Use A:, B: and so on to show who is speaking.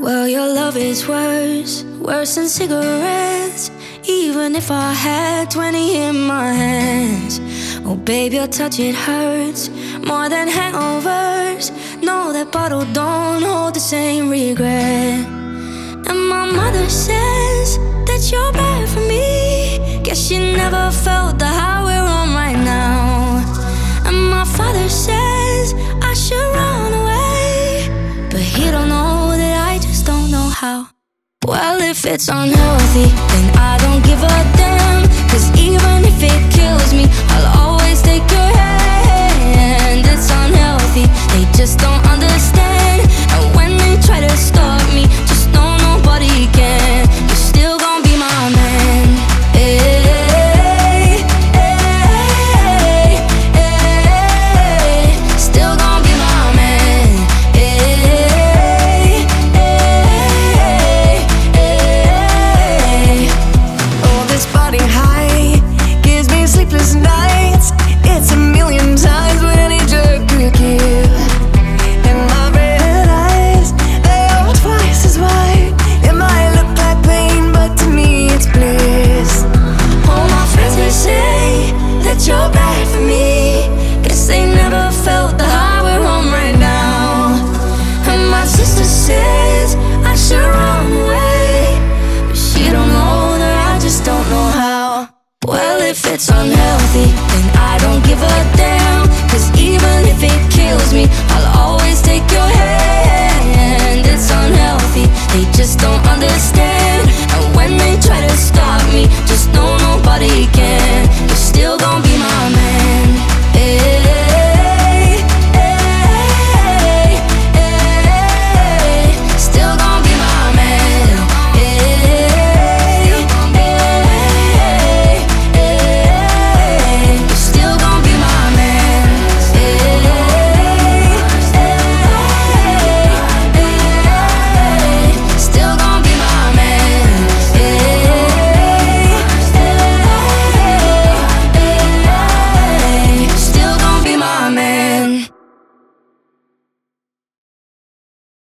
A: Well, your love is worse, worse than cigarettes. Even if I had 20 in my hands. Oh, babe, your touch, it hurts more than hangovers. No, that bottle don't hold the same regret. And my mother said, Well, if it's unhealthy, then I don't give a damn. Cause even if it
B: cloudy high gives me sleepless nights. it's
A: on